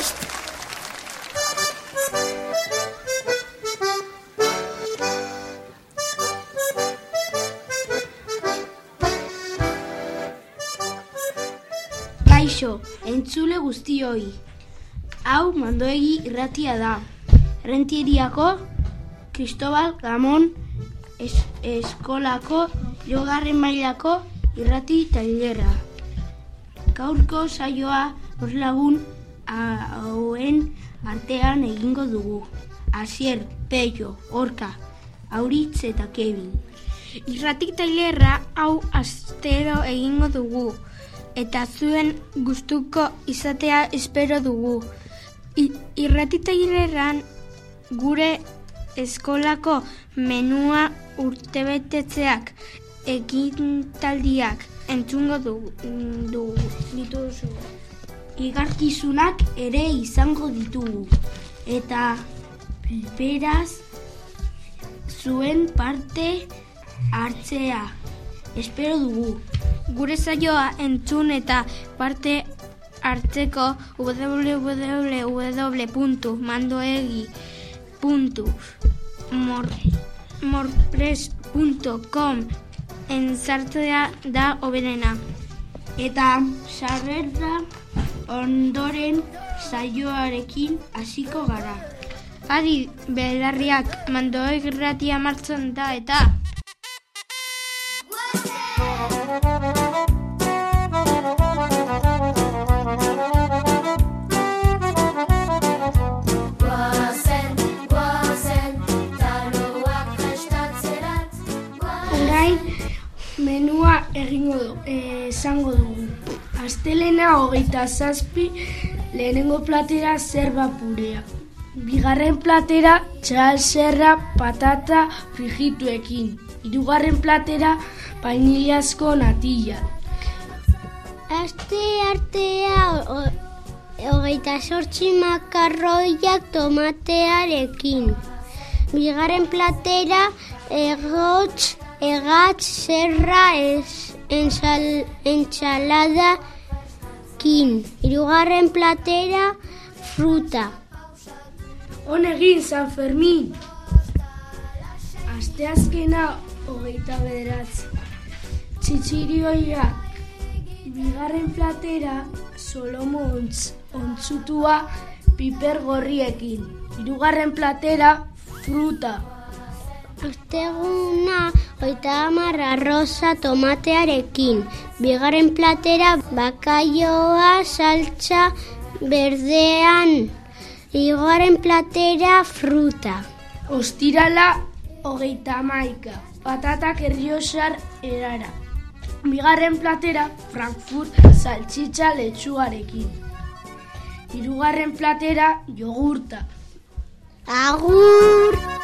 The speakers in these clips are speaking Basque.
prest! Kaixo, entzule guztioi. Hau mandoegi irratia da. Rentieriako Cristobal Gamon es eskolako jogarren mailako irrati tailerra. Gaurko saioa lagun hauen artean egingo dugu. Asier, Peio, Orka, Auritz eta Kevin. Irratik tailerra hau astero egingo dugu eta zuen gustuko izatea espero dugu. I, irratik tailerran gure eskolako menua urtebetetzeak egintaldiak entzungo dugu. dugu dituzu. Igarkizunak ere izango ditugu. Eta beraz zuen parte hartzea. Espero dugu. Gure saioa entzun eta parte hartzeko www.mandoegi.morpres.com enzartzea da oberena. Eta sarrera ondoren saioarekin hasiko gara. Adi, belarriak mandoek ratia martzen da eta... Orain menua egingo du, eh, esango dugu. Astelena hogeita zazpi lehenengo platera zerba purea. Bigarren platera txalzerra patata frigituekin. Hirugarren platera painiliazko natilla. Aste artea hogeita sortzi makarroiak tomatearekin. Bigarren platera egotz, egatz, zerra, ez, ensal, entsalada kin. Hirugarren platera fruta. On egin San Fermin! Asteazkena hogeita bederatzi. Txitxirioiak. Bigarren platera Solomo ontz, ontzutua piper gorriekin. Hirugarren platera fruta. Osteguna hogeita hamarra rosa tomatearekin. Bigarren platera bakaioa saltza berdean. Hirugarren platera fruta. Ostirala hogeita maika. Patatak erriosar erara. Bigarren platera Frankfurt saltxitza letxuarekin. Hirugarren platera jogurta. Agur!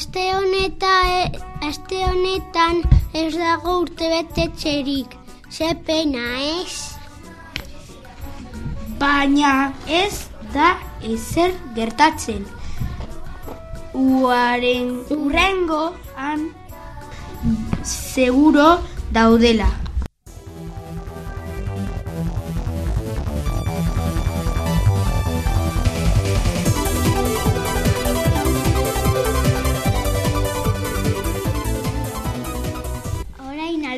Aste honeta, e, aste honetan ez dago urtebetetzerik. Ze pena, ez? Baina ez da ezer gertatzen. Uaren urrengoan seguro daudela.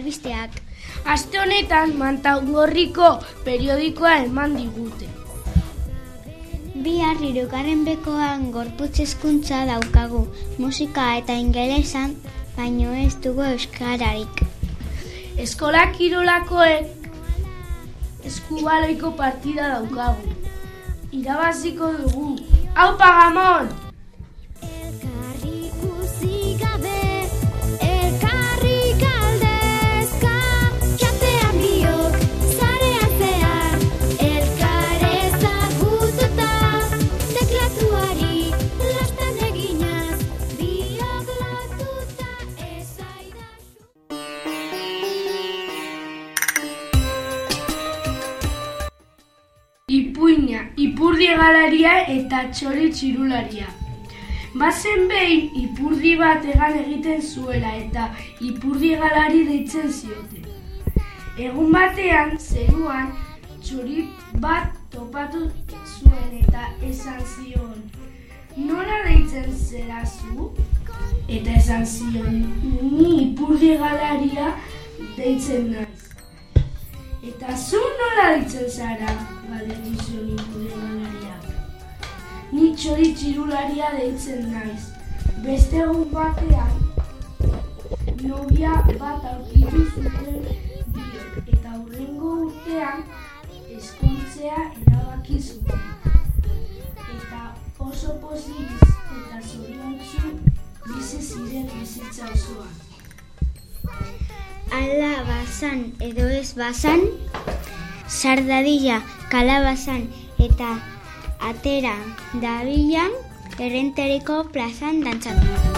Albisteak. Aste honetan Mantagorriko periodikoa eman digute. Bihar hirugarren bekoan gorputz hezkuntza daukagu. Musika eta ingelesan, baino ez dugu euskararik. Eskola kirolakoek eskubaloiko partida daukagu. Irabaziko dugu. Hau pagamon! Eta txori txirularia. Bazen behin ipurdi bat egan egiten zuela eta ipurdi galari deitzen zioten. Egun batean, zeruan, txori bat topatu zuen eta esan zion. Nola deitzen zera zu? Eta esan zion, ni ipurdi galaria deitzen naiz. Eta zu nola deitzen zara, galdetu zion ipurdi. Ni txori txirularia deitzen naiz. Beste egun batean, nobia bat aurkitu zuten eta hurrengo urtean eskontzea erabaki zuten. Eta oso poziz eta zoriontsu bizi ziren bizitza osoan. Ala bazan edo ez bazan, sardadilla kalabazan eta atera dabilan errenteriko plazan dantzatu.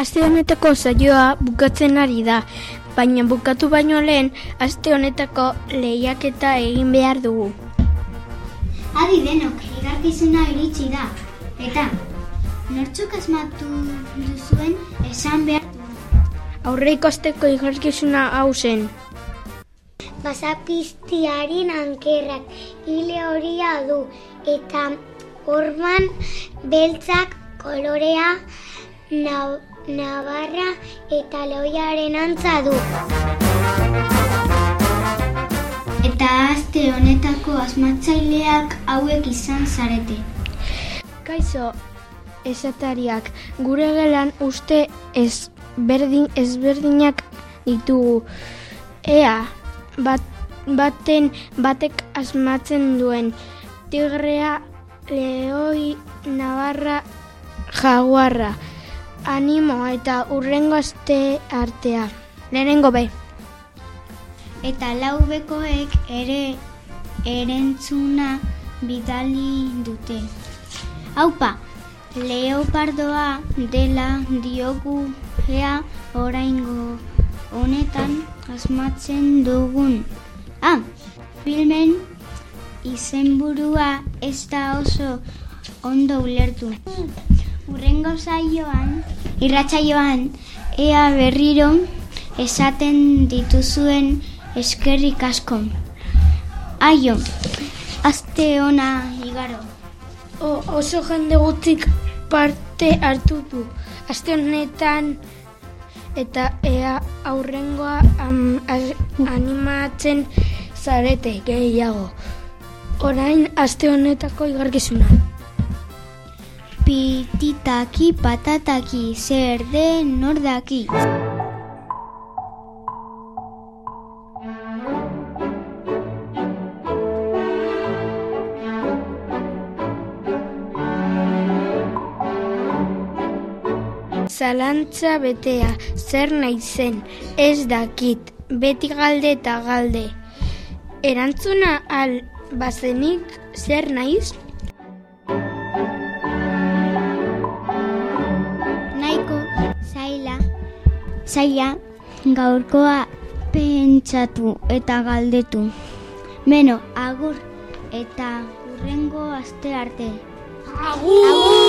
Aste honetako saioa bukatzen ari da, baina bukatu baino lehen aste honetako lehiaketa egin behar dugu. Adi denok, igarkizuna iritsi da. Eta, nortzuk asmatu duzuen esan behar Aurreiko asteko igarkizuna hau zen. Basapiztiaren ankerrak hile horia du eta orman beltzak kolorea na, nabarra eta loiaren antza du. Eta aste honetako asmatzaileak hauek izan zarete. Kaixo, esatariak, gure gelan uste ez berdin, ezberdinak ditugu. Ea, bat, baten batek asmatzen duen. Tigrea, leoi, navarra, jaguarra. Animo eta urrengo aste artea. Lehenengo be. Eta lau bekoek ere erentzuna bidali dute. Haupa, leopardoa dela diogu ea oraingo honetan asmatzen dugun. Ah, filmen izenburua ez da oso ondo ulertu. Urrengo saioan, irratsaioan, ea berriro esaten dituzuen eskerrik asko. Aio, aste ona igaro. O, oso jende gutxik parte hartu du. Aste honetan eta ea aurrengoa am, az- animatzen zarete gehiago. Orain aste honetako igarkizuna. Pititaki patataki zer den nordaki. Zalantza betea, zer naizen, ez dakit, beti galde eta galde. Erantzuna al bazenik zer naiz? Zaila gaurkoa pentsatu eta galdetu. Beno, agur eta urrengo aste arte. Agur!